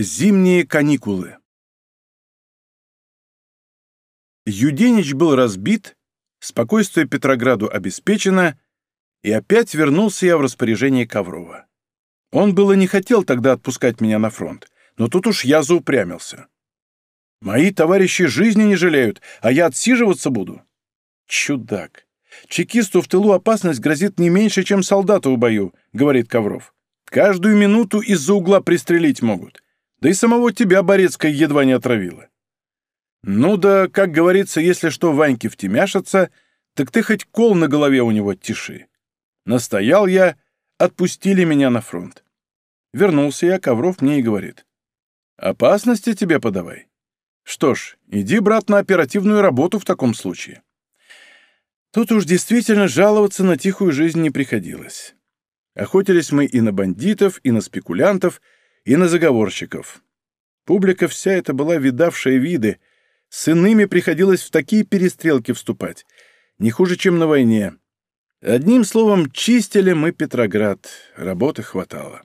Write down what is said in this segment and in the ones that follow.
Зимние каникулы. Юденич был разбит, спокойствие Петрограду обеспечено, и опять вернулся я в распоряжение Коврова. Он было не хотел тогда отпускать меня на фронт, но тут уж я заупрямился. Мои товарищи жизни не жалеют, а я отсиживаться буду. Чудак. Чекисту в тылу опасность грозит не меньше, чем солдату в бою, говорит Ковров. Каждую минуту из-за угла пристрелить могут. Да и самого тебя Борецкая едва не отравила. Ну да, как говорится, если что Ваньке втемяшится, так ты хоть кол на голове у него тиши. Настоял я, отпустили меня на фронт. Вернулся я, Ковров мне и говорит. Опасности тебе подавай. Что ж, иди, брат, на оперативную работу в таком случае. Тут уж действительно жаловаться на тихую жизнь не приходилось. Охотились мы и на бандитов, и на спекулянтов, и на заговорщиков. Публика вся эта была видавшая виды, с иными приходилось в такие перестрелки вступать, не хуже, чем на войне. Одним словом, чистили мы Петроград, работы хватало.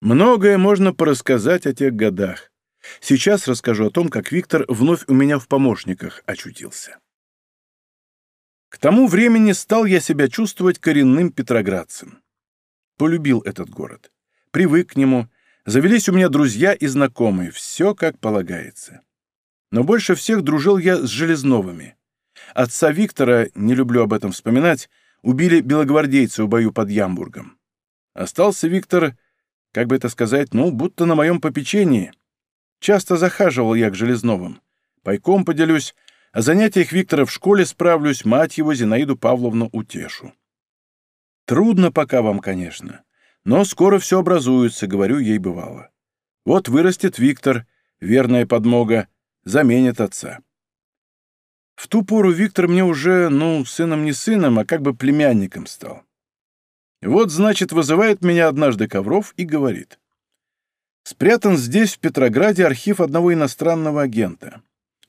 Многое можно порассказать о тех годах. Сейчас расскажу о том, как Виктор вновь у меня в помощниках очутился. К тому времени стал я себя чувствовать коренным петроградцем. Полюбил этот город, привык к нему, Завелись у меня друзья и знакомые, все как полагается. Но больше всех дружил я с Железновыми. Отца Виктора, не люблю об этом вспоминать, убили белогвардейцы в бою под Ямбургом. Остался Виктор, как бы это сказать, ну, будто на моем попечении. Часто захаживал я к Железновым. Пайком поделюсь, о занятиях Виктора в школе справлюсь, мать его, Зинаиду Павловну, утешу. Трудно пока вам, конечно. Но скоро все образуется, говорю ей бывало. Вот вырастет Виктор, верная подмога, заменит отца. В ту пору Виктор мне уже, ну, сыном не сыном, а как бы племянником стал. Вот, значит, вызывает меня однажды Ковров и говорит. Спрятан здесь, в Петрограде, архив одного иностранного агента.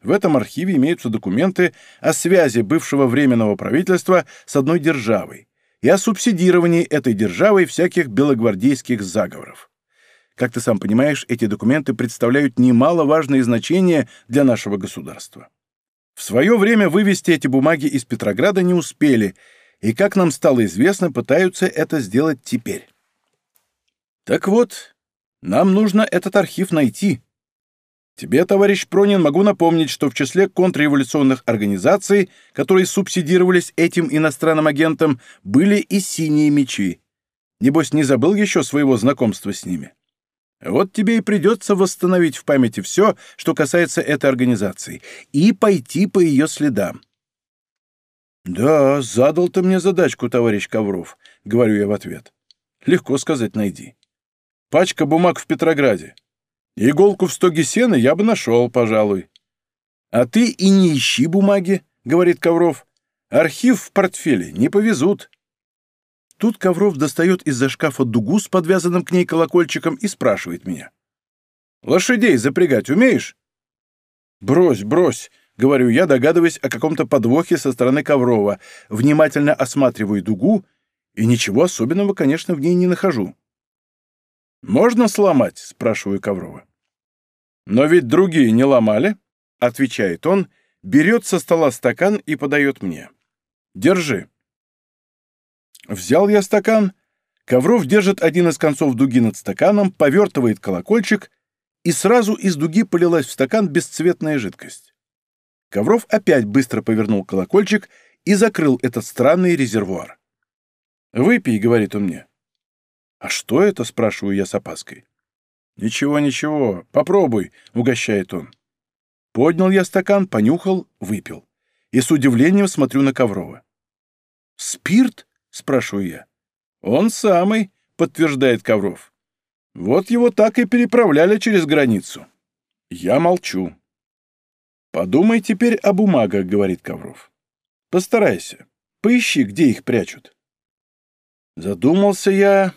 В этом архиве имеются документы о связи бывшего Временного правительства с одной державой, и о субсидировании этой державой всяких белогвардейских заговоров. Как ты сам понимаешь, эти документы представляют немаловажное значение для нашего государства. В свое время вывести эти бумаги из Петрограда не успели, и, как нам стало известно, пытаются это сделать теперь. Так вот, нам нужно этот архив найти, Тебе, товарищ Пронин, могу напомнить, что в числе контрреволюционных организаций, которые субсидировались этим иностранным агентом, были и синие мечи. Небось, не забыл еще своего знакомства с ними? Вот тебе и придется восстановить в памяти все, что касается этой организации, и пойти по ее следам. «Да, задал ты мне задачку, товарищ Ковров», — говорю я в ответ. «Легко сказать, найди. Пачка бумаг в Петрограде. Иголку в стоге сена я бы нашел, пожалуй. А ты и не ищи бумаги, говорит Ковров. Архив в портфеле не повезут. Тут Ковров достает из-за шкафа дугу с подвязанным к ней колокольчиком и спрашивает меня. «Лошадей запрягать умеешь?» «Брось, брось», — говорю я, догадываясь о каком-то подвохе со стороны Коврова, внимательно осматриваю дугу и ничего особенного, конечно, в ней не нахожу. «Можно сломать?» — спрашиваю Коврова. «Но ведь другие не ломали», — отвечает он, берет со стола стакан и подает мне. «Держи». Взял я стакан, Ковров держит один из концов дуги над стаканом, повертывает колокольчик, и сразу из дуги полилась в стакан бесцветная жидкость. Ковров опять быстро повернул колокольчик и закрыл этот странный резервуар. «Выпей», — говорит он мне. «А что это?» — спрашиваю я с опаской. «Ничего, ничего, попробуй», — угощает он. Поднял я стакан, понюхал, выпил. И с удивлением смотрю на Коврова. «Спирт?» — спрашиваю я. «Он самый», — подтверждает Ковров. «Вот его так и переправляли через границу». Я молчу. «Подумай теперь о бумагах», — говорит Ковров. «Постарайся. Поищи, где их прячут». Задумался я,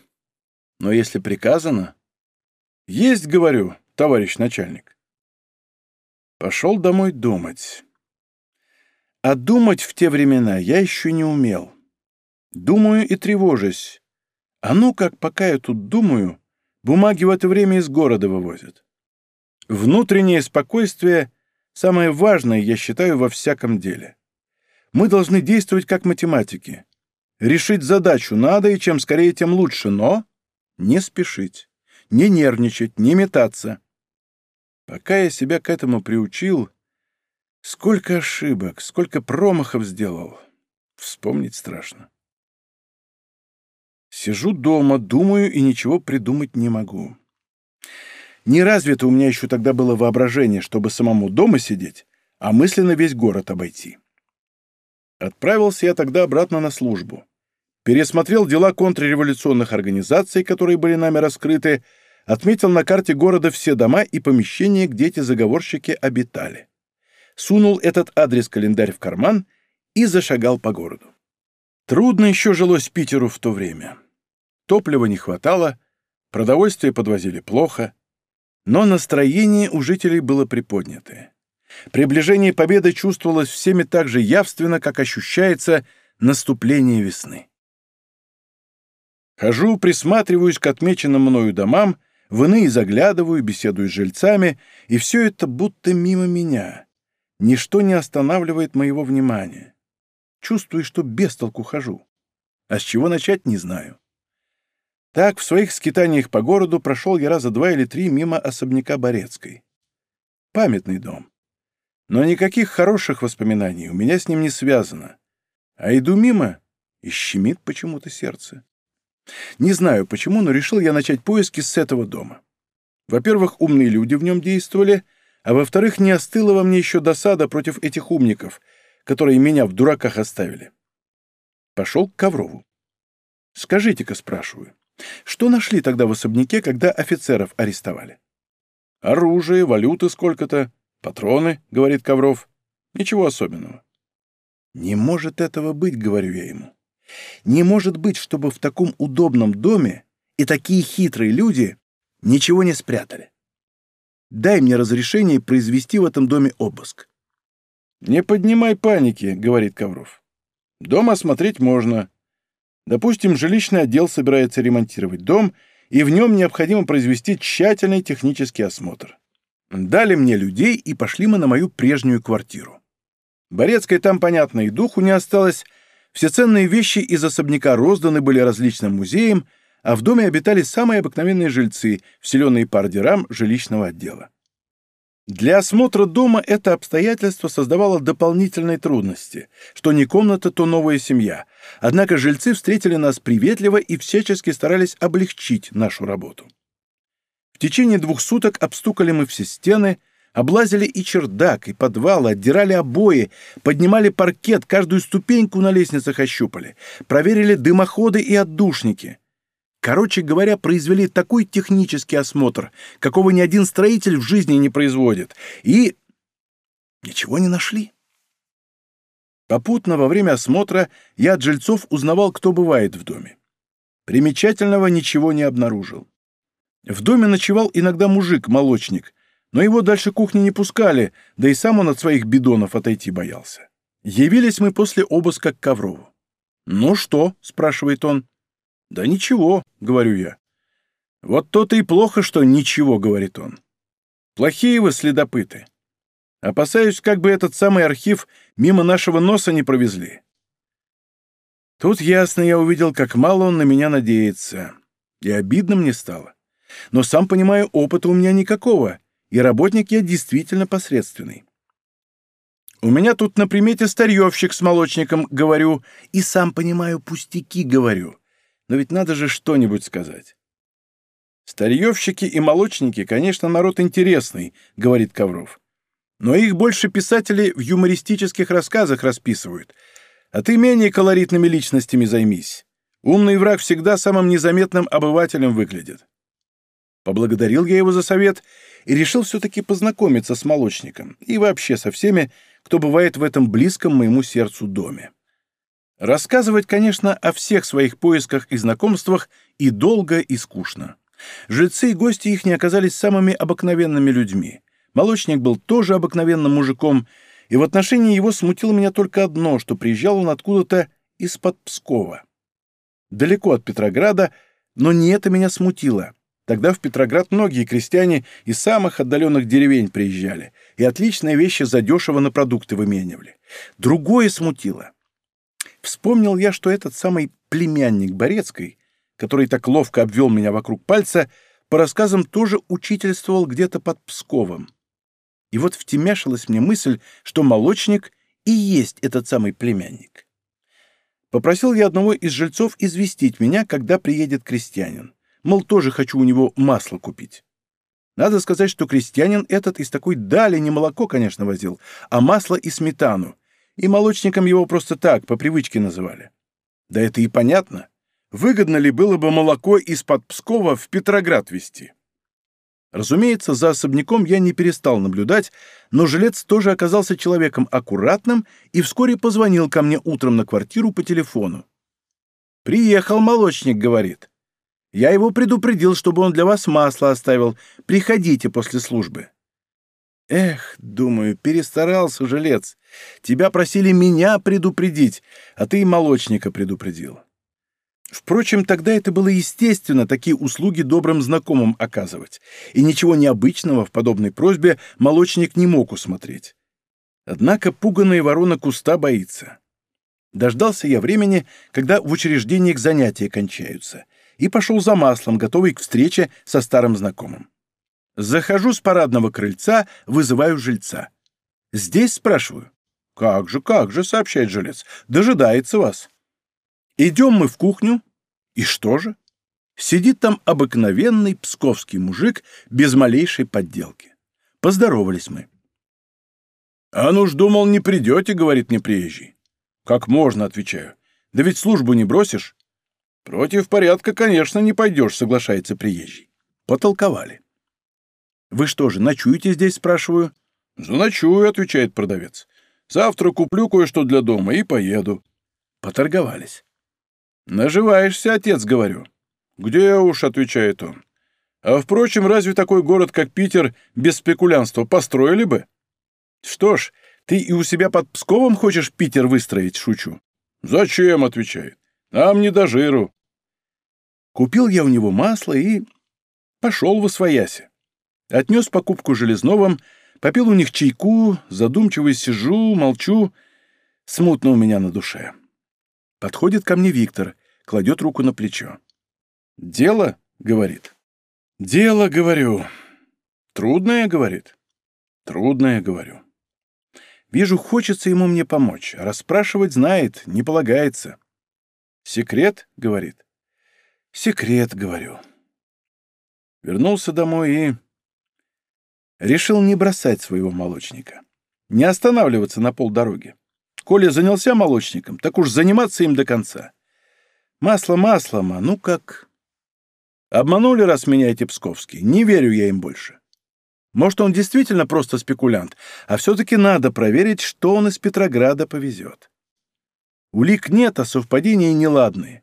но если приказано... «Есть, говорю, товарищ начальник». Пошел домой думать. А думать в те времена я еще не умел. Думаю и тревожусь. А ну как, пока я тут думаю, Бумаги в это время из города вывозят. Внутреннее спокойствие – самое важное, я считаю, во всяком деле. Мы должны действовать как математики. Решить задачу надо, и чем скорее, тем лучше, но не спешить, не нервничать, не метаться. Пока я себя к этому приучил, сколько ошибок, сколько промахов сделал, вспомнить страшно. Сижу дома, думаю и ничего придумать не могу. Не развито у меня еще тогда было воображение, чтобы самому дома сидеть, а мысленно весь город обойти. Отправился я тогда обратно на службу. Пересмотрел дела контрреволюционных организаций, которые были нами раскрыты, отметил на карте города все дома и помещения, где эти заговорщики обитали. Сунул этот адрес-календарь в карман и зашагал по городу. Трудно еще жилось Питеру в то время. Топлива не хватало, продовольствие подвозили плохо, но настроение у жителей было приподнятое. Приближение победы чувствовалось всеми так же явственно, как ощущается наступление весны. Хожу, присматриваюсь к отмеченным мною домам, в иные заглядываю, беседую с жильцами, и все это будто мимо меня. Ничто не останавливает моего внимания. Чувствую, что без толку хожу. А с чего начать, не знаю. Так, в своих скитаниях по городу прошел я раза два или три мимо особняка Борецкой. Памятный дом. Но никаких хороших воспоминаний у меня с ним не связано. А иду мимо, и щемит почему-то сердце. Не знаю почему, но решил я начать поиски с этого дома. Во-первых, умные люди в нем действовали, а во-вторых, не остыла во мне еще досада против этих умников, которые меня в дураках оставили. Пошел к Коврову. «Скажите-ка», — спрашиваю, — «что нашли тогда в особняке, когда офицеров арестовали?» «Оружие, валюты сколько-то, патроны», — говорит Ковров. «Ничего особенного». «Не может этого быть», — говорю я ему. Не может быть, чтобы в таком удобном доме и такие хитрые люди ничего не спрятали. Дай мне разрешение произвести в этом доме обыск. «Не поднимай паники», — говорит Ковров. «Дом осмотреть можно. Допустим, жилищный отдел собирается ремонтировать дом, и в нем необходимо произвести тщательный технический осмотр. Дали мне людей, и пошли мы на мою прежнюю квартиру. Борецкой там, понятно, и духу не осталось, все ценные вещи из особняка розданы были различным музеям, а в доме обитали самые обыкновенные жильцы, вселенные по ордерам жилищного отдела. Для осмотра дома это обстоятельство создавало дополнительные трудности, что не комната, то новая семья. Однако жильцы встретили нас приветливо и всячески старались облегчить нашу работу. В течение двух суток обстукали мы все стены, Облазили и чердак, и подвал, отдирали обои, поднимали паркет, каждую ступеньку на лестницах ощупали, проверили дымоходы и отдушники. Короче говоря, произвели такой технический осмотр, какого ни один строитель в жизни не производит, и ничего не нашли. Попутно во время осмотра я от жильцов узнавал, кто бывает в доме. Примечательного ничего не обнаружил. В доме ночевал иногда мужик-молочник, но его дальше кухни не пускали, да и сам он от своих бидонов отойти боялся. Явились мы после обыска к Коврову. «Ну что?» — спрашивает он. «Да ничего», — говорю я. «Вот то-то и плохо, что ничего», — говорит он. «Плохие вы следопыты. Опасаюсь, как бы этот самый архив мимо нашего носа не провезли». Тут ясно я увидел, как мало он на меня надеется. И обидно мне стало. Но, сам понимаю, опыта у меня никакого, и работник я действительно посредственный. У меня тут на примете старьевщик с молочником, говорю, и сам понимаю, пустяки говорю. Но ведь надо же что-нибудь сказать. Старьевщики и молочники, конечно, народ интересный, говорит Ковров. Но их больше писатели в юмористических рассказах расписывают. А ты менее колоритными личностями займись. Умный враг всегда самым незаметным обывателем выглядит. Поблагодарил я его за совет и решил все-таки познакомиться с молочником и вообще со всеми, кто бывает в этом близком моему сердцу доме. Рассказывать, конечно, о всех своих поисках и знакомствах и долго, и скучно. Жильцы и гости их не оказались самыми обыкновенными людьми. Молочник был тоже обыкновенным мужиком, и в отношении его смутило меня только одно, что приезжал он откуда-то из-под Пскова. Далеко от Петрограда, но не это меня смутило. Тогда в Петроград многие крестьяне из самых отдаленных деревень приезжали и отличные вещи задешево на продукты выменивали. Другое смутило. Вспомнил я, что этот самый племянник Борецкой, который так ловко обвел меня вокруг пальца, по рассказам тоже учительствовал где-то под Псковом. И вот втемяшилась мне мысль, что молочник и есть этот самый племянник. Попросил я одного из жильцов известить меня, когда приедет крестьянин. Мол, тоже хочу у него масло купить. Надо сказать, что крестьянин этот из такой дали не молоко, конечно, возил, а масло и сметану. И молочником его просто так, по привычке называли. Да это и понятно. Выгодно ли было бы молоко из-под Пскова в Петроград везти? Разумеется, за особняком я не перестал наблюдать, но жилец тоже оказался человеком аккуратным и вскоре позвонил ко мне утром на квартиру по телефону. «Приехал молочник», — говорит. Я его предупредил, чтобы он для вас масло оставил. Приходите после службы». Эх, думаю, перестарался жилец. Тебя просили меня предупредить, а ты и молочника предупредил. Впрочем, тогда это было естественно, такие услуги добрым знакомым оказывать, и ничего необычного в подобной просьбе молочник не мог усмотреть. Однако пуганая ворона куста боится. Дождался я времени, когда в учреждениях занятия кончаются, и пошел за маслом, готовый к встрече со старым знакомым. Захожу с парадного крыльца, вызываю жильца. «Здесь?» — спрашиваю. «Как же, как же», — сообщает жилец, — «дожидается вас». Идем мы в кухню, и что же? Сидит там обыкновенный псковский мужик без малейшей подделки. Поздоровались мы. «А ну ж, думал, не придете», — говорит мне приезжий. «Как можно?» — отвечаю. «Да ведь службу не бросишь». «Против порядка, конечно, не пойдешь», — соглашается приезжий. Потолковали. «Вы что же, ночуете здесь?» — спрашиваю. «Заночую», — отвечает продавец. «Завтра куплю кое-что для дома и поеду». Поторговались. «Наживаешься, отец», — говорю. «Где уж», — отвечает он. «А впрочем, разве такой город, как Питер, без спекулянства построили бы?» «Что ж, ты и у себя под Псковом хочешь Питер выстроить?» — шучу. «Зачем?» — отвечает. Нам не до жиру. Купил я у него масло и пошел в освояси. Отнес покупку Железновым, попил у них чайку, задумчиво сижу, молчу. Смутно у меня на душе. Подходит ко мне Виктор, кладет руку на плечо. «Дело?» — говорит. «Дело, — говорю. Трудное, — говорит. Трудное, — говорю. Вижу, хочется ему мне помочь, расспрашивать знает, не полагается. «Секрет?» — говорит. «Секрет», — говорю. Вернулся домой и... Решил не бросать своего молочника. Не останавливаться на полдороги. Коля занялся молочником, так уж заниматься им до конца. Масло маслом, а ну как... Обманули раз меня эти псковские, не верю я им больше. Может, он действительно просто спекулянт, а все-таки надо проверить, что он из Петрограда повезет. Улик нет, а совпадения неладные.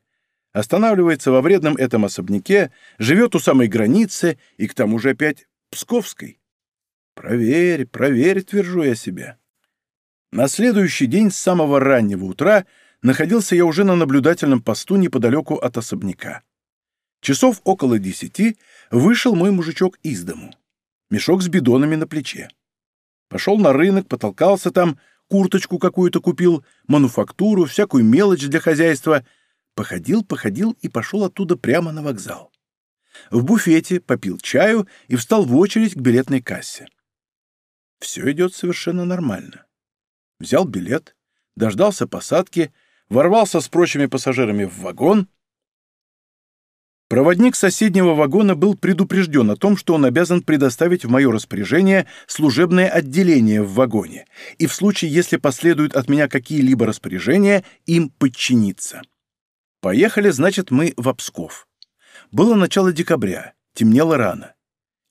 Останавливается во вредном этом особняке, живет у самой границы и к тому же опять Псковской. Проверь, проверь, твержу я себе. На следующий день с самого раннего утра находился я уже на наблюдательном посту неподалеку от особняка. Часов около десяти вышел мой мужичок из дому. Мешок с бидонами на плече. Пошел на рынок, потолкался там, курточку какую-то купил, мануфактуру, всякую мелочь для хозяйства. Походил, походил и пошел оттуда прямо на вокзал. В буфете попил чаю и встал в очередь к билетной кассе. Все идет совершенно нормально. Взял билет, дождался посадки, ворвался с прочими пассажирами в вагон — Проводник соседнего вагона был предупрежден о том, что он обязан предоставить в мое распоряжение служебное отделение в вагоне, и в случае, если последуют от меня какие-либо распоряжения, им подчиниться. Поехали, значит, мы в Псков. Было начало декабря, темнело рано.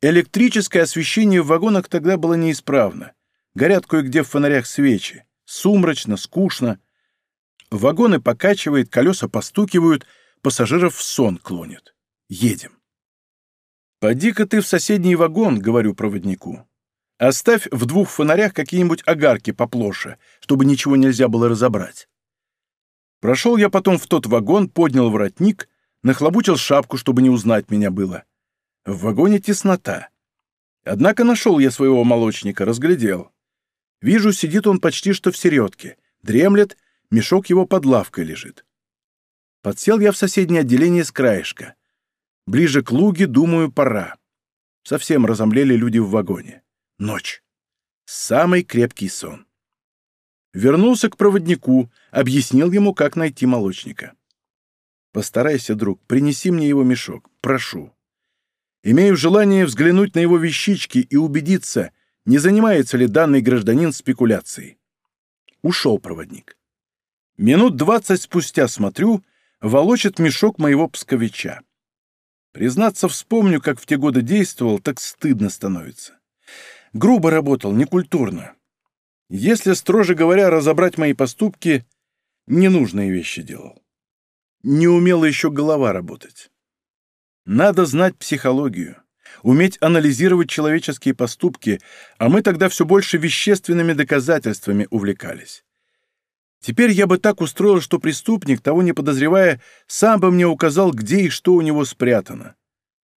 Электрическое освещение в вагонах тогда было неисправно. Горят кое-где в фонарях свечи. Сумрачно, скучно. Вагоны покачивает, колеса постукивают — пассажиров в сон клонит. Едем. «Поди-ка ты в соседний вагон», — говорю проводнику. «Оставь в двух фонарях какие-нибудь огарки поплоше, чтобы ничего нельзя было разобрать». Прошел я потом в тот вагон, поднял воротник, нахлобучил шапку, чтобы не узнать меня было. В вагоне теснота. Однако нашел я своего молочника, разглядел. Вижу, сидит он почти что в середке, дремлет, мешок его под лавкой лежит. Подсел я в соседнее отделение с краешка. Ближе к луге, думаю, пора. Совсем разомлели люди в вагоне. Ночь. Самый крепкий сон. Вернулся к проводнику, объяснил ему, как найти молочника. «Постарайся, друг, принеси мне его мешок, прошу. Имею желание взглянуть на его вещички и убедиться, не занимается ли данный гражданин спекуляцией». Ушел проводник. Минут двадцать спустя смотрю, волочит мешок моего псковича. Признаться, вспомню, как в те годы действовал, так стыдно становится. Грубо работал, некультурно. Если, строже говоря, разобрать мои поступки, ненужные вещи делал. Не умела еще голова работать. Надо знать психологию, уметь анализировать человеческие поступки, а мы тогда все больше вещественными доказательствами увлекались. Теперь я бы так устроил, что преступник, того не подозревая, сам бы мне указал, где и что у него спрятано.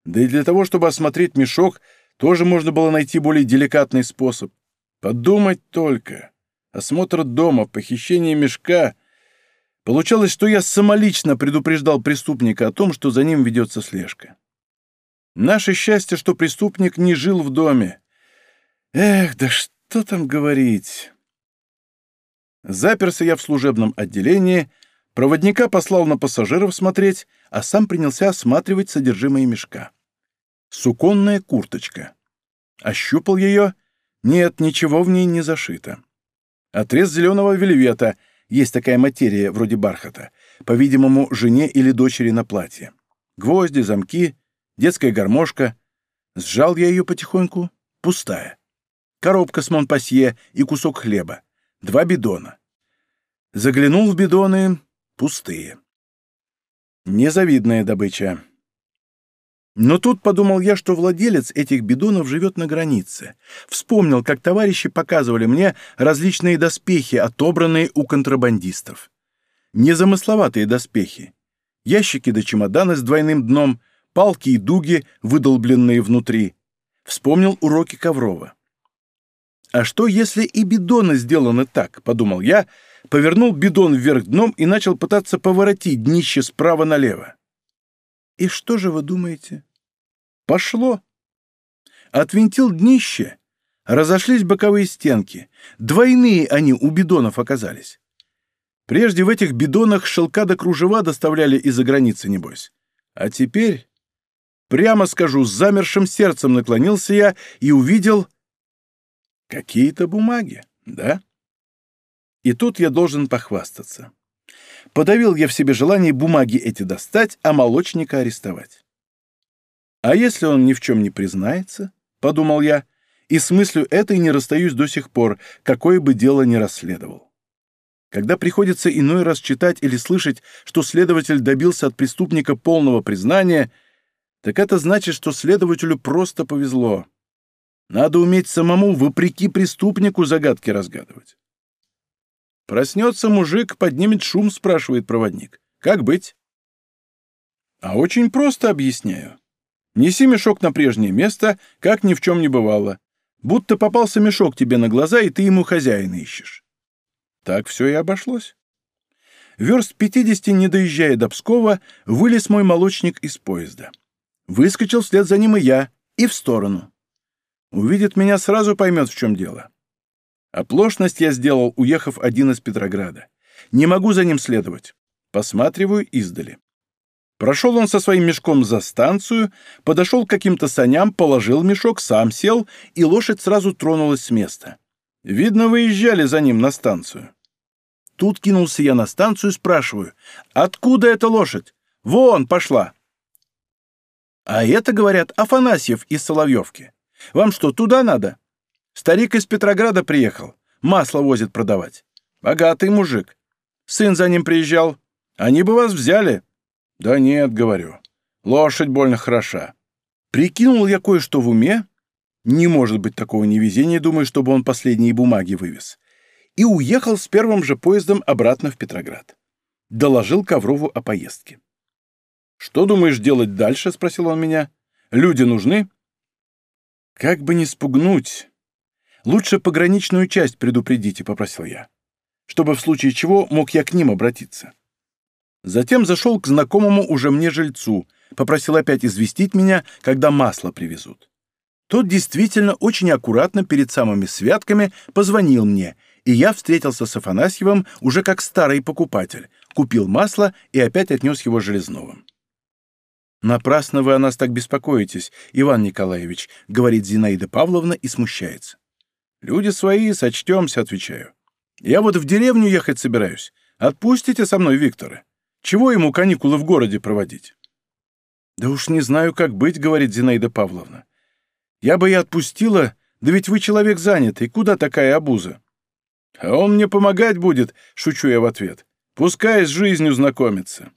Да и для того, чтобы осмотреть мешок, тоже можно было найти более деликатный способ. Подумать только. Осмотр дома, похищение мешка. Получалось, что я самолично предупреждал преступника о том, что за ним ведется слежка. Наше счастье, что преступник не жил в доме. Эх, да что там говорить. Заперся я в служебном отделении, проводника послал на пассажиров смотреть, а сам принялся осматривать содержимое мешка. Суконная курточка. Ощупал ее. Нет, ничего в ней не зашито. Отрез зеленого вельвета. Есть такая материя, вроде бархата. По-видимому, жене или дочери на платье. Гвозди, замки, детская гармошка. Сжал я ее потихоньку. Пустая. Коробка с Монпасье и кусок хлеба. Два бидона. Заглянул в бидоны. Пустые. Незавидная добыча. Но тут подумал я, что владелец этих бидонов живет на границе. Вспомнил, как товарищи показывали мне различные доспехи, отобранные у контрабандистов. Незамысловатые доспехи. Ящики до чемодана с двойным дном, палки и дуги, выдолбленные внутри. Вспомнил уроки Коврова. «А что, если и бидоны сделаны так?» — подумал я, повернул бидон вверх дном и начал пытаться поворотить днище справа налево. И что же вы думаете? Пошло. Отвинтил днище, разошлись боковые стенки. Двойные они у бидонов оказались. Прежде в этих бидонах шелка до кружева доставляли из-за границы, небось. А теперь, прямо скажу, с замершим сердцем наклонился я и увидел какие-то бумаги, да? И тут я должен похвастаться. Подавил я в себе желание бумаги эти достать, а молочника арестовать. А если он ни в чем не признается, — подумал я, — и с мыслью этой не расстаюсь до сих пор, какое бы дело ни расследовал. Когда приходится иной раз читать или слышать, что следователь добился от преступника полного признания, так это значит, что следователю просто повезло. Надо уметь самому, вопреки преступнику, загадки разгадывать. Проснется мужик, поднимет шум, спрашивает проводник. Как быть? А очень просто объясняю. Неси мешок на прежнее место, как ни в чем не бывало. Будто попался мешок тебе на глаза, и ты ему хозяина ищешь. Так все и обошлось. Верст 50, не доезжая до Пскова, вылез мой молочник из поезда. Выскочил вслед за ним и я, и в сторону. Увидит меня, сразу поймет, в чем дело. Оплошность я сделал, уехав один из Петрограда. Не могу за ним следовать. Посматриваю издали. Прошел он со своим мешком за станцию, подошел к каким-то саням, положил мешок, сам сел, и лошадь сразу тронулась с места. Видно, выезжали за ним на станцию. Тут кинулся я на станцию, спрашиваю, откуда эта лошадь? Вон, пошла. А это, говорят, Афанасьев из Соловьевки. Вам что, туда надо? Старик из Петрограда приехал. Масло возит продавать. Богатый мужик. Сын за ним приезжал. Они бы вас взяли. Да нет, говорю. Лошадь больно хороша. Прикинул я кое-что в уме. Не может быть такого невезения, думаю, чтобы он последние бумаги вывез. И уехал с первым же поездом обратно в Петроград. Доложил Коврову о поездке. «Что думаешь делать дальше?» — спросил он меня. Люди нужны?» «Как бы не спугнуть. Лучше пограничную часть предупредите», — попросил я, «чтобы в случае чего мог я к ним обратиться». Затем зашел к знакомому уже мне жильцу, попросил опять известить меня, когда масло привезут. Тот действительно очень аккуратно перед самыми святками позвонил мне, и я встретился с Афанасьевым уже как старый покупатель, купил масло и опять отнес его Железновым. «Напрасно вы о нас так беспокоитесь, Иван Николаевич», — говорит Зинаида Павловна и смущается. «Люди свои, сочтемся», — отвечаю. «Я вот в деревню ехать собираюсь. Отпустите со мной Виктора. Чего ему каникулы в городе проводить?» «Да уж не знаю, как быть», — говорит Зинаида Павловна. «Я бы и отпустила, да ведь вы человек занятый. Куда такая обуза?» «А он мне помогать будет», — шучу я в ответ. «Пускай с жизнью знакомится».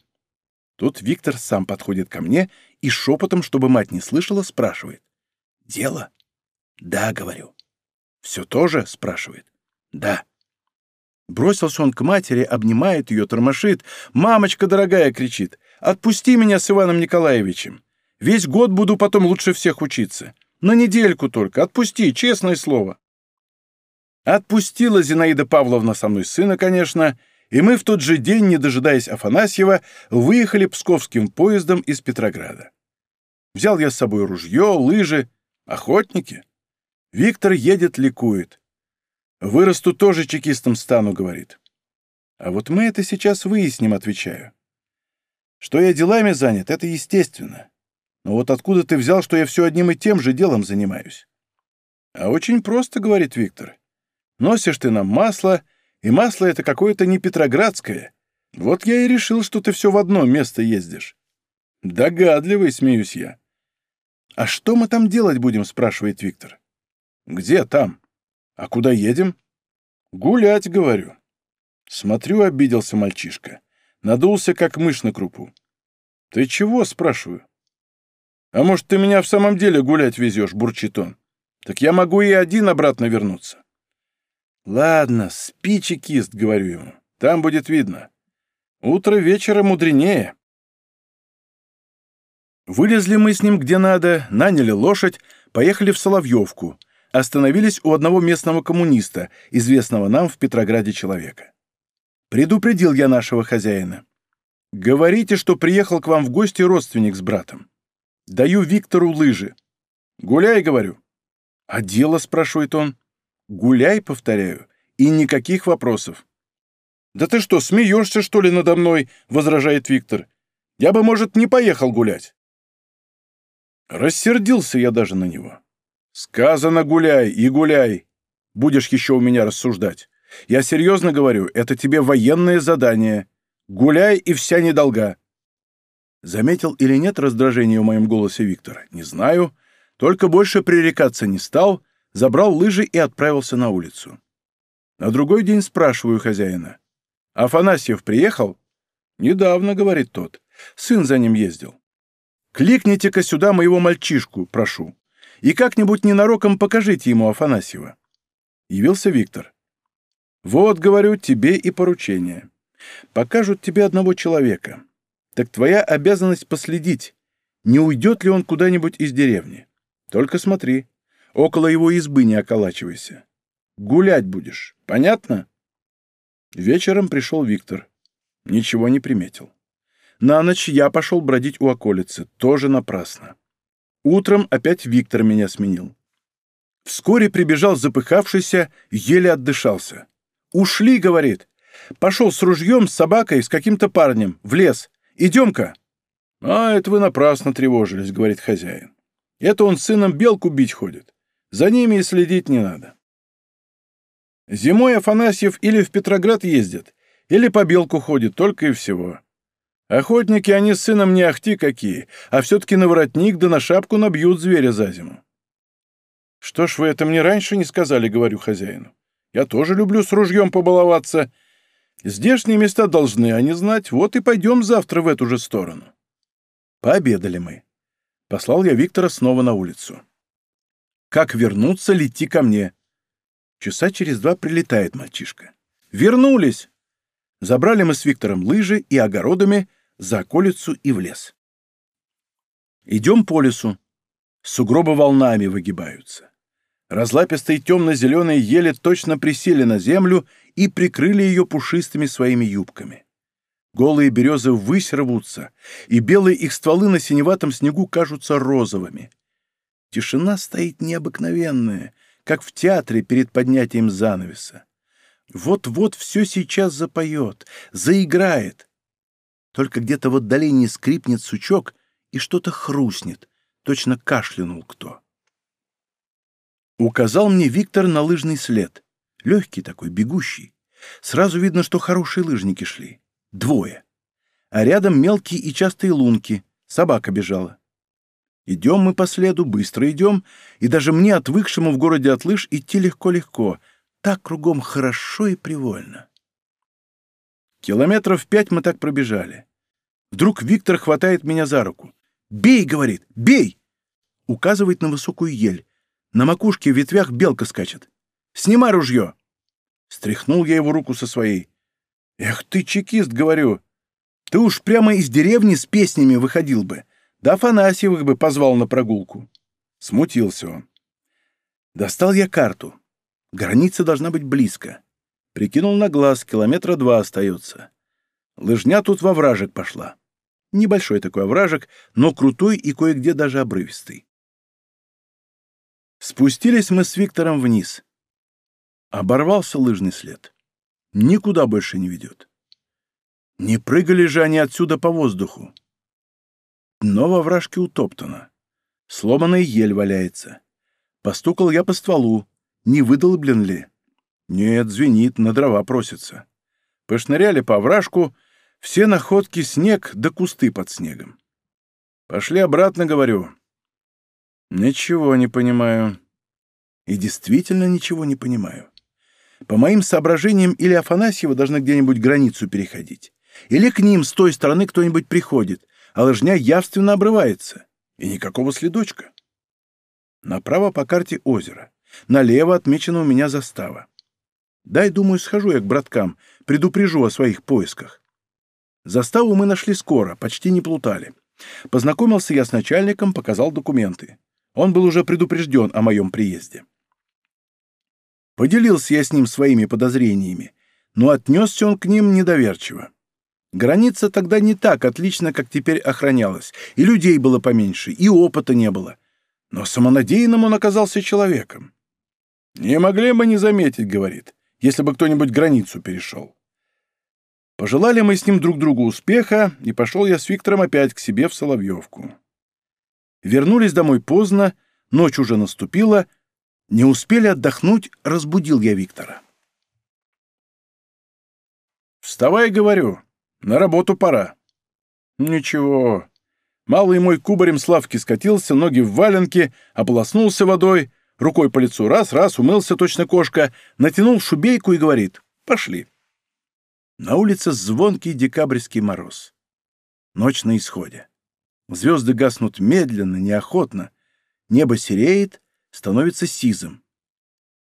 Тут Виктор сам подходит ко мне и шепотом, чтобы мать не слышала, спрашивает. «Дело?» «Да», — говорю. «Все тоже?» — спрашивает. «Да». Бросился он к матери, обнимает ее, тормошит. «Мамочка дорогая!» — кричит. «Отпусти меня с Иваном Николаевичем! Весь год буду потом лучше всех учиться. На недельку только. Отпусти, честное слово!» Отпустила Зинаида Павловна со мной сына, конечно, — и мы в тот же день, не дожидаясь Афанасьева, выехали псковским поездом из Петрограда. Взял я с собой ружье, лыжи, охотники. Виктор едет, ликует. Вырасту, тоже чекистом стану, говорит. А вот мы это сейчас выясним, отвечаю. Что я делами занят, это естественно. Но вот откуда ты взял, что я все одним и тем же делом занимаюсь? А очень просто, говорит Виктор. Носишь ты нам масло, и масло это какое-то не петроградское. Вот я и решил, что ты все в одно место ездишь. Догадливый, смеюсь я. А что мы там делать будем, спрашивает Виктор. Где там? А куда едем? Гулять, говорю. Смотрю, обиделся мальчишка. Надулся, как мышь на крупу. Ты чего, спрашиваю? А может, ты меня в самом деле гулять везешь, бурчит он. Так я могу и один обратно вернуться. «Ладно, спи, чекист», — говорю ему. «Там будет видно. Утро вечера мудренее». Вылезли мы с ним где надо, наняли лошадь, поехали в Соловьевку, остановились у одного местного коммуниста, известного нам в Петрограде человека. Предупредил я нашего хозяина. «Говорите, что приехал к вам в гости родственник с братом. Даю Виктору лыжи. Гуляй, говорю». «А дело?» — спрашивает он. Гуляй, повторяю, и никаких вопросов. «Да ты что, смеешься, что ли, надо мной?» — возражает Виктор. «Я бы, может, не поехал гулять». Рассердился я даже на него. «Сказано, гуляй и гуляй. Будешь еще у меня рассуждать. Я серьезно говорю, это тебе военное задание. Гуляй и вся недолга». Заметил или нет раздражение в моем голосе Виктор? Не знаю. Только больше пререкаться не стал, забрал лыжи и отправился на улицу. На другой день спрашиваю хозяина. «Афанасьев приехал?» «Недавно», — говорит тот. «Сын за ним ездил». «Кликните-ка сюда моего мальчишку, прошу, и как-нибудь ненароком покажите ему Афанасьева». Явился Виктор. «Вот, говорю, тебе и поручение. Покажут тебе одного человека. Так твоя обязанность последить, не уйдет ли он куда-нибудь из деревни. Только смотри, Около его избы не околачивайся. Гулять будешь, понятно?» Вечером пришел Виктор. Ничего не приметил. На ночь я пошел бродить у околицы, тоже напрасно. Утром опять Виктор меня сменил. Вскоре прибежал запыхавшийся, еле отдышался. «Ушли», — говорит. «Пошел с ружьем, с собакой, с каким-то парнем, в лес. Идем-ка». «А, это вы напрасно тревожились», — говорит хозяин. «Это он с сыном белку бить ходит. За ними и следить не надо. Зимой Афанасьев или в Петроград ездит, или по белку ходит, только и всего. Охотники они с сыном не ахти какие, а все-таки на воротник да на шапку набьют зверя за зиму. Что ж вы это мне раньше не сказали, говорю хозяину. Я тоже люблю с ружьем побаловаться. Здешние места должны они знать, вот и пойдем завтра в эту же сторону. Пообедали мы. Послал я Виктора снова на улицу. Как вернуться, лети ко мне. Часа через два прилетает мальчишка. Вернулись! Забрали мы с Виктором лыжи и огородами за околицу и в лес. Идем по лесу. Сугробы волнами выгибаются. Разлапистые темно-зеленые ели точно присели на землю и прикрыли ее пушистыми своими юбками. Голые березы ввысь рвутся, и белые их стволы на синеватом снегу кажутся розовыми. Тишина стоит необыкновенная, как в театре перед поднятием занавеса. Вот-вот все сейчас запоет, заиграет. Только где-то в отдалении скрипнет сучок, и что-то хрустнет, точно кашлянул кто. Указал мне Виктор на лыжный след. Легкий такой, бегущий. Сразу видно, что хорошие лыжники шли. Двое. А рядом мелкие и частые лунки. Собака бежала. Идем мы по следу, быстро идем, и даже мне, отвыкшему в городе от лыж, идти легко-легко. Так кругом хорошо и привольно. Километров пять мы так пробежали. Вдруг Виктор хватает меня за руку. «Бей!» — говорит. «Бей!» Указывает на высокую ель. На макушке в ветвях белка скачет. «Снимай ружье!» Стряхнул я его руку со своей. «Эх ты, чекист!» — говорю. «Ты уж прямо из деревни с песнями выходил бы. Да Афанасьевых бы позвал на прогулку». Смутился он. Достал я карту. Граница должна быть близко. Прикинул на глаз, километра два остается. Лыжня тут во вражек пошла. Небольшой такой овражек, но крутой и кое-где даже обрывистый. Спустились мы с Виктором вниз. Оборвался лыжный след. Никуда больше не ведет. Не прыгали же они отсюда по воздуху. Дно во вражке утоптано. Сломанная ель валяется. Постукал я по стволу. Не выдолблен ли? Нет, звенит, на дрова просится. Пошныряли по вражку, все находки снег да кусты под снегом. Пошли обратно, говорю. Ничего не понимаю. И действительно ничего не понимаю. По моим соображениям, или Афанасьева должна где-нибудь границу переходить, или к ним с той стороны кто-нибудь приходит, а лыжня явственно обрывается, и никакого следочка. Направо по карте озеро, налево отмечена у меня застава. Дай, думаю, схожу я к браткам, предупрежу о своих поисках. Заставу мы нашли скоро, почти не плутали. Познакомился я с начальником, показал документы. Он был уже предупрежден о моем приезде. Поделился я с ним своими подозрениями, но отнесся он к ним недоверчиво. Граница тогда не так отлично, как теперь охранялась, и людей было поменьше, и опыта не было. Но самонадеянным он оказался человеком. «Не могли бы не заметить», — говорит, — «если бы кто-нибудь границу перешел». Пожелали мы с ним друг другу успеха, и пошел я с Виктором опять к себе в Соловьевку. Вернулись домой поздно, ночь уже наступила. Не успели отдохнуть, разбудил я Виктора. «Вставай, — говорю, — на работу пора». «Ничего». Малый мой кубарем с лавки скатился, ноги в валенке, ополоснулся водой, рукой по лицу раз-раз, умылся точно кошка, натянул шубейку и говорит «Пошли». На улице звонкий декабрьский мороз. Ночь на исходе. Звезды гаснут медленно, неохотно. Небо сереет, становится сизым.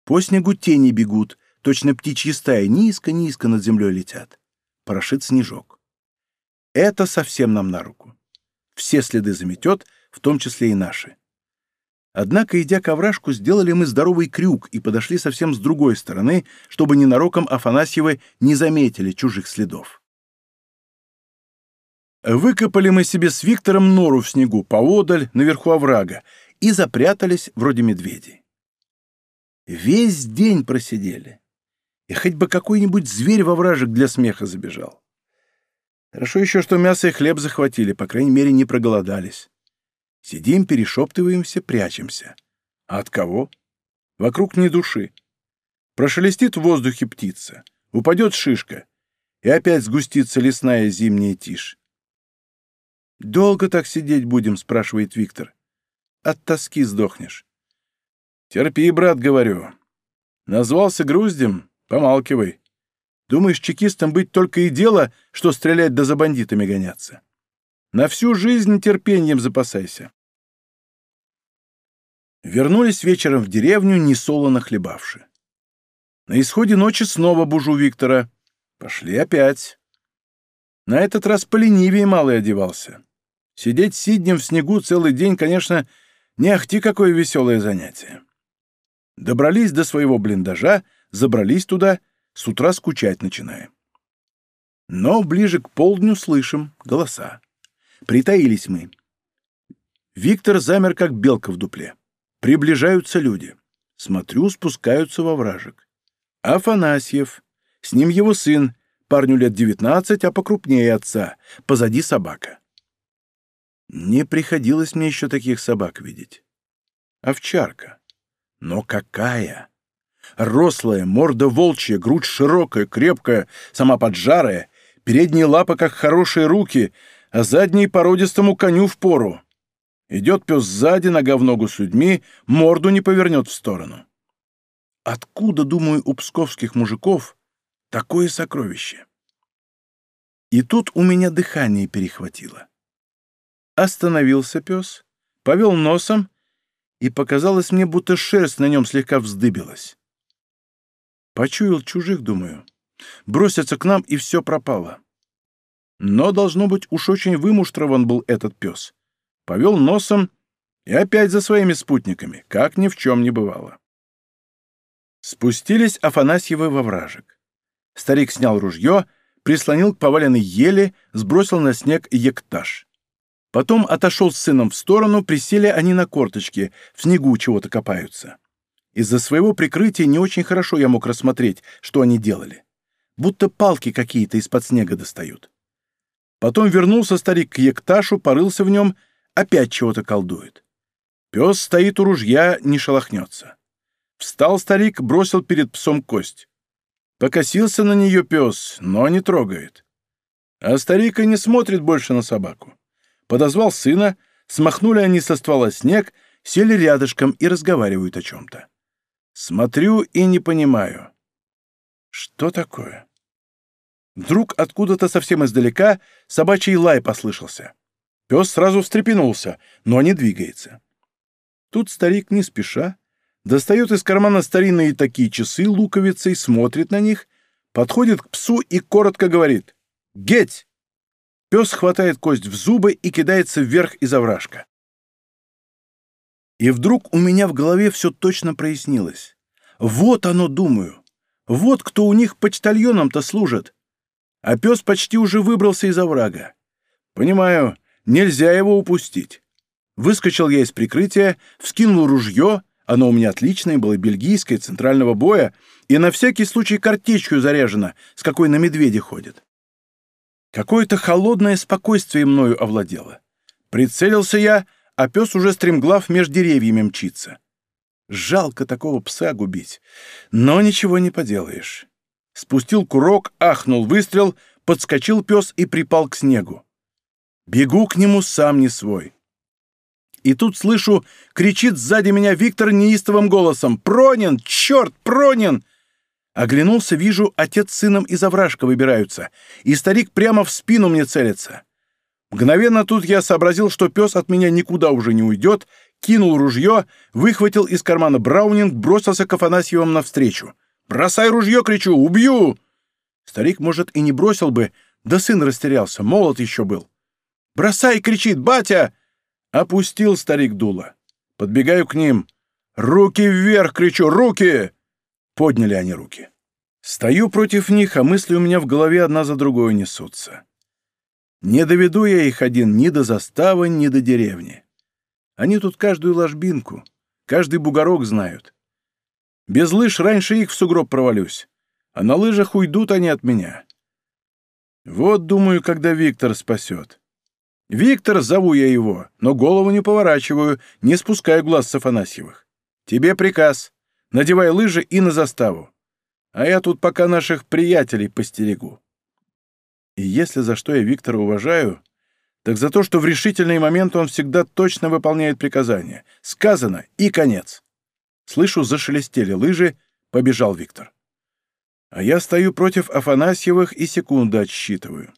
По снегу тени бегут, точно птичьи стаи низко-низко над землей летят. Порошит снежок. Это совсем нам на руку. Все следы заметет, в том числе и наши. Однако, идя к овражку, сделали мы здоровый крюк и подошли совсем с другой стороны, чтобы ненароком Афанасьевы не заметили чужих следов. Выкопали мы себе с Виктором нору в снегу поодаль, наверху оврага, и запрятались вроде медведей. Весь день просидели. И хоть бы какой-нибудь зверь во вражек для смеха забежал. Хорошо еще, что мясо и хлеб захватили, по крайней мере, не проголодались. Сидим, перешептываемся, прячемся. А от кого? Вокруг ни души. Прошелестит в воздухе птица, упадет шишка, и опять сгустится лесная зимняя тишь. «Долго так сидеть будем?» — спрашивает Виктор. «От тоски сдохнешь». «Терпи, брат, — говорю. Назвался груздем? Помалкивай. Думаешь, чекистам быть только и дело, что стрелять да за бандитами гоняться?» На всю жизнь терпением запасайся. Вернулись вечером в деревню, несолоно хлебавши. На исходе ночи снова бужу Виктора. Пошли опять. На этот раз поленивее малый одевался. Сидеть сиднем в снегу целый день, конечно, Не ахти какое веселое занятие. Добрались до своего блиндажа, забрались туда, с утра скучать начинаем. Но ближе к полдню слышим голоса. Притаились мы. Виктор замер, как белка в дупле. Приближаются люди. Смотрю, спускаются во вражек. Афанасьев. С ним его сын, парню лет девятнадцать, а покрупнее отца. Позади собака. Не приходилось мне еще таких собак видеть. Овчарка. Но какая! Рослая, морда волчья, грудь широкая, крепкая, сама поджарая, передние лапы, как хорошие руки, а задние породистому коню в пору. Идет пес сзади, нога в ногу с людьми, морду не повернет в сторону. Откуда, думаю, у псковских мужиков такое сокровище? И тут у меня дыхание перехватило. Остановился пес, повел носом, и показалось мне, будто шерсть на нем слегка вздыбилась. Почуял чужих, думаю. Бросятся к нам, и все пропало. Но, должно быть, уж очень вымуштрован был этот пес. Повел носом и опять за своими спутниками, как ни в чем не бывало. Спустились Афанасьевы во вражек. Старик снял ружье, прислонил к поваленной еле, сбросил на снег ектаж. Потом отошел с сыном в сторону, присели они на корточки, в снегу чего-то копаются. Из-за своего прикрытия не очень хорошо я мог рассмотреть, что они делали. Будто палки какие-то из-под снега достают. Потом вернулся старик к Екташу, порылся в нем, опять чего-то колдует. Пес стоит у ружья, не шелохнется. Встал старик, бросил перед псом кость. Покосился на нее пес, но не трогает. А старик и не смотрит больше на собаку подозвал сына, смахнули они со ствола снег, сели рядышком и разговаривают о чем-то. Смотрю и не понимаю. Что такое? Вдруг откуда-то совсем издалека собачий лай послышался. Пес сразу встрепенулся, но не двигается. Тут старик не спеша достает из кармана старинные такие часы луковицей, смотрит на них, подходит к псу и коротко говорит «Геть!» Пес хватает кость в зубы и кидается вверх из овражка. И вдруг у меня в голове все точно прояснилось. Вот оно, думаю. Вот кто у них почтальоном-то служит. А пес почти уже выбрался из оврага. Понимаю, нельзя его упустить. Выскочил я из прикрытия, вскинул ружье, оно у меня отличное было, бельгийское, центрального боя, и на всякий случай картечью заряжено, с какой на медведе ходит. Какое-то холодное спокойствие мною овладело. Прицелился я, а пес уже стремглав меж деревьями мчится. Жалко такого пса губить, но ничего не поделаешь. Спустил курок, ахнул выстрел, подскочил пес и припал к снегу. Бегу к нему сам не свой. И тут слышу, кричит сзади меня Виктор неистовым голосом «Пронин! Черт, Пронин!» Оглянулся, вижу, отец с сыном из овражка выбираются, и старик прямо в спину мне целится. Мгновенно тут я сообразил, что пес от меня никуда уже не уйдет, кинул ружье, выхватил из кармана браунинг, бросился к Афанасьевым навстречу. «Бросай ружье!» — кричу. «Убью!» Старик, может, и не бросил бы, да сын растерялся, молод еще был. «Бросай!» — кричит. «Батя!» Опустил старик дуло. Подбегаю к ним. «Руки вверх!» — кричу. «Руки!» Подняли они руки. Стою против них, а мысли у меня в голове одна за другой несутся. Не доведу я их один ни до заставы, ни до деревни. Они тут каждую ложбинку, каждый бугорок знают. Без лыж раньше их в сугроб провалюсь, а на лыжах уйдут они от меня. Вот, думаю, когда Виктор спасет. Виктор, зову я его, но голову не поворачиваю, не спускаю глаз с Афанасьевых. Тебе приказ. Надевай лыжи и на заставу. А я тут пока наших приятелей постерегу. И если за что я Виктора уважаю, так за то, что в решительный момент он всегда точно выполняет приказания. Сказано и конец. Слышу, зашелестели лыжи, побежал Виктор. А я стою против Афанасьевых и секунды отсчитываю.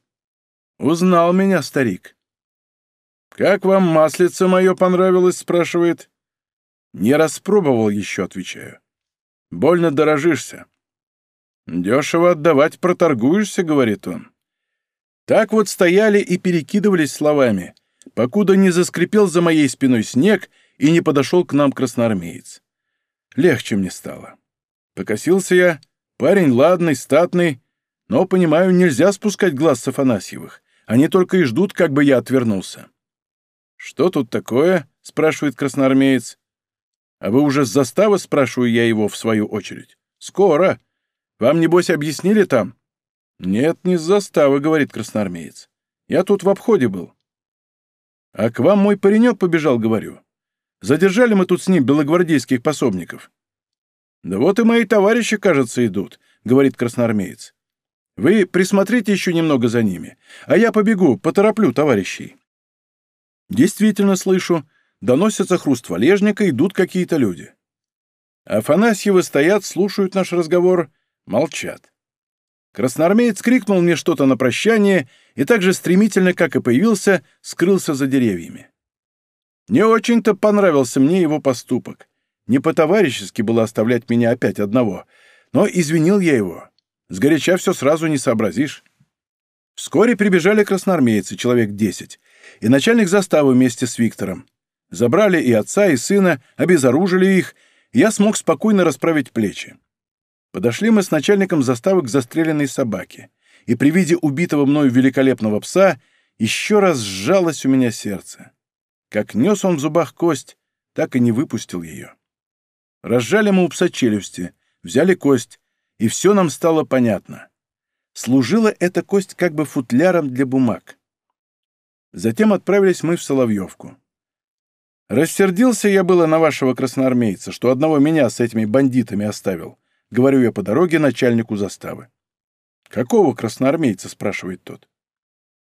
Узнал меня старик. «Как вам маслице мое понравилось?» — спрашивает. «Не распробовал еще», — отвечаю. Больно дорожишься. Дешево отдавать проторгуешься, говорит он. Так вот стояли и перекидывались словами, покуда не заскрипел за моей спиной снег и не подошел к нам красноармеец. Легче мне стало. Покосился я. Парень ладный, статный, но, понимаю, нельзя спускать глаз с Афанасьевых. Они только и ждут, как бы я отвернулся. «Что тут такое?» — спрашивает красноармеец. «А вы уже с заставы?» — спрашиваю я его в свою очередь. «Скоро. Вам, небось, объяснили там?» «Нет, не с заставы», — говорит красноармеец. «Я тут в обходе был». «А к вам мой паренек побежал», — говорю. «Задержали мы тут с ним белогвардейских пособников». «Да вот и мои товарищи, кажется, идут», — говорит красноармеец. «Вы присмотрите еще немного за ними, а я побегу, потороплю товарищей». Действительно слышу, доносится хруст валежника, идут какие-то люди. Афанасьевы стоят, слушают наш разговор, молчат. Красноармеец крикнул мне что-то на прощание и так же стремительно, как и появился, скрылся за деревьями. Не очень-то понравился мне его поступок. Не по-товарищески было оставлять меня опять одного, но извинил я его. Сгоряча все сразу не сообразишь. Вскоре прибежали красноармейцы, человек десять, и начальник заставы вместе с Виктором. Забрали и отца, и сына, обезоружили их, и я смог спокойно расправить плечи. Подошли мы с начальником заставы к застреленной собаке, и при виде убитого мною великолепного пса еще раз сжалось у меня сердце. Как нес он в зубах кость, так и не выпустил ее. Разжали мы у пса челюсти, взяли кость, и все нам стало понятно. Служила эта кость как бы футляром для бумаг. Затем отправились мы в Соловьевку. Рассердился я было на вашего красноармейца, что одного меня с этими бандитами оставил. Говорю я по дороге начальнику заставы. «Какого красноармейца?» — спрашивает тот.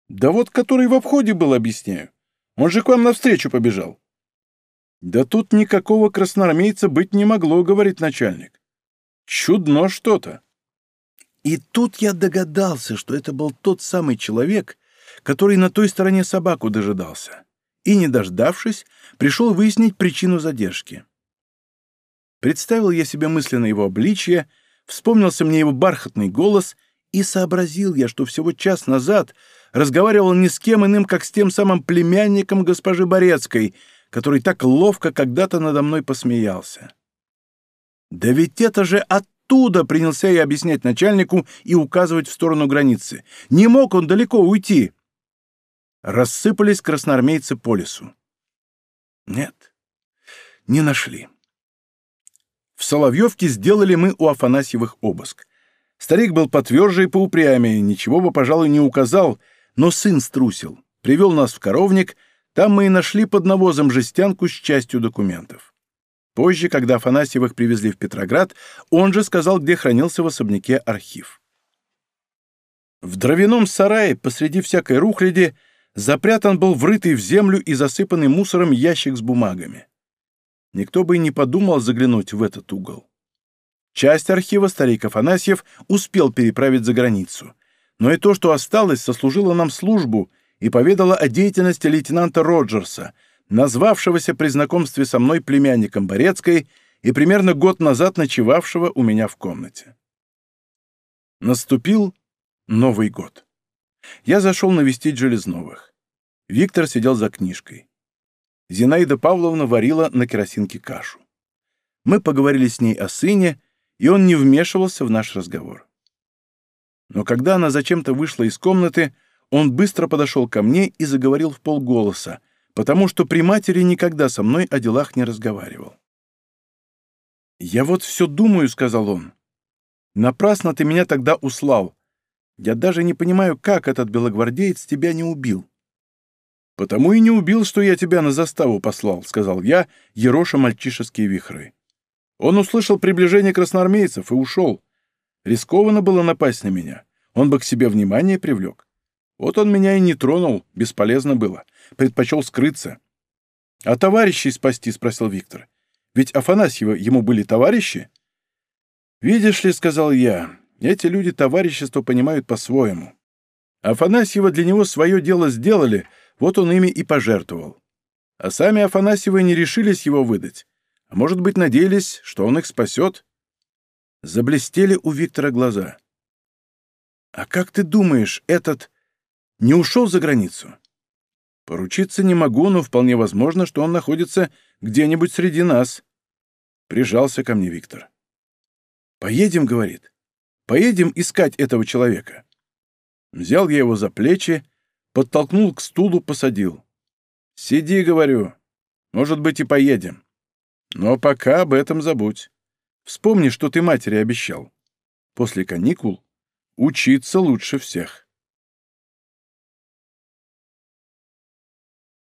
«Да вот, который в обходе был, объясняю. Он же к вам навстречу побежал». «Да тут никакого красноармейца быть не могло», — говорит начальник. «Чудно что-то». И тут я догадался, что это был тот самый человек, который на той стороне собаку дожидался, и, не дождавшись, пришел выяснить причину задержки. Представил я себе мысленно его обличье, вспомнился мне его бархатный голос, и сообразил я, что всего час назад разговаривал не с кем иным, как с тем самым племянником госпожи Борецкой, который так ловко когда-то надо мной посмеялся. «Да ведь это же оттуда!» — принялся я объяснять начальнику и указывать в сторону границы. «Не мог он далеко уйти!» Рассыпались красноармейцы по лесу. Нет, не нашли. В Соловьевке сделали мы у Афанасьевых обыск. Старик был потверже и поупрямее, ничего бы, пожалуй, не указал, но сын струсил. Привел нас в коровник, там мы и нашли под навозом жестянку с частью документов. Позже, когда Афанасьевых привезли в Петроград, он же сказал, где хранился в особняке архив. В дровяном сарае посреди всякой рухляди запрятан был врытый в землю и засыпанный мусором ящик с бумагами никто бы и не подумал заглянуть в этот угол. Часть архива старик Афанасьев успел переправить за границу, но и то, что осталось, сослужило нам службу и поведало о деятельности лейтенанта Роджерса, назвавшегося при знакомстве со мной племянником Борецкой и примерно год назад ночевавшего у меня в комнате. Наступил Новый год. Я зашел навестить Железновых. Виктор сидел за книжкой. Зинаида Павловна варила на керосинке кашу. Мы поговорили с ней о сыне, и он не вмешивался в наш разговор. Но когда она зачем-то вышла из комнаты, он быстро подошел ко мне и заговорил в полголоса, потому что при матери никогда со мной о делах не разговаривал. «Я вот все думаю», — сказал он. «Напрасно ты меня тогда услал. Я даже не понимаю, как этот белогвардеец тебя не убил. «Потому и не убил, что я тебя на заставу послал», — сказал я, ероша мальчишеские вихры. Он услышал приближение красноармейцев и ушел. Рискованно было напасть на меня. Он бы к себе внимание привлек. Вот он меня и не тронул, бесполезно было. Предпочел скрыться. «А товарищей спасти?» — спросил Виктор. «Ведь Афанасьева ему были товарищи?» «Видишь ли», — сказал я, — «эти люди товарищество понимают по-своему. Афанасьева для него свое дело сделали — вот он ими и пожертвовал. А сами Афанасьевы не решились его выдать. А может быть, надеялись, что он их спасет? Заблестели у Виктора глаза. «А как ты думаешь, этот не ушел за границу?» Поручиться не могу, но вполне возможно, что он находится где-нибудь среди нас. Прижался ко мне Виктор. «Поедем», — говорит. «Поедем искать этого человека». Взял я его за плечи, подтолкнул к стулу, посадил. «Сиди», — говорю. «Может быть, и поедем. Но пока об этом забудь. Вспомни, что ты матери обещал. После каникул учиться лучше всех».